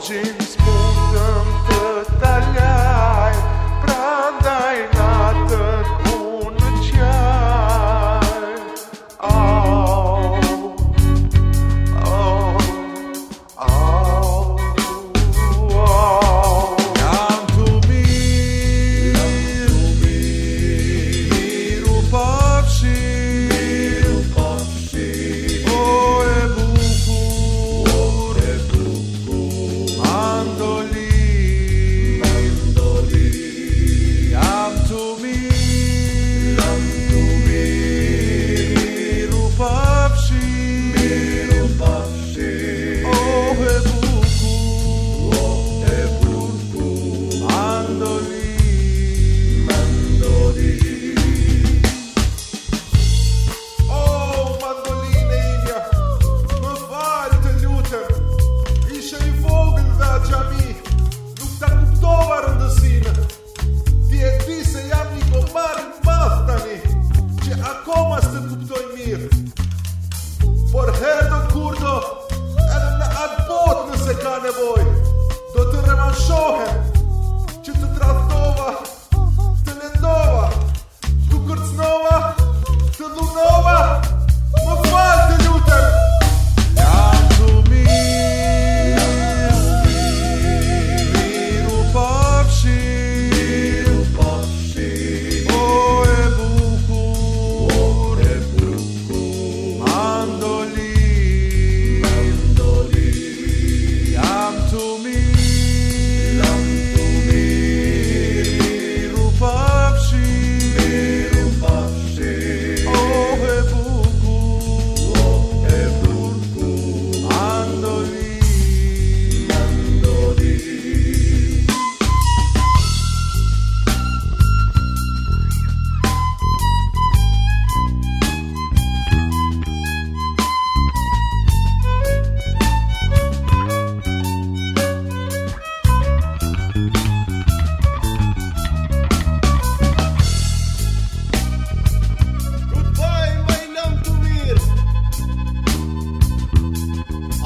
watching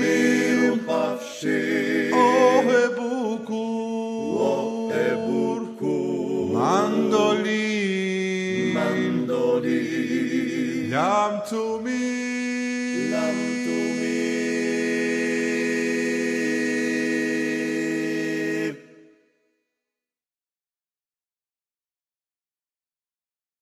Meu pavšir, Mandolin, Mandolin, Jam to me.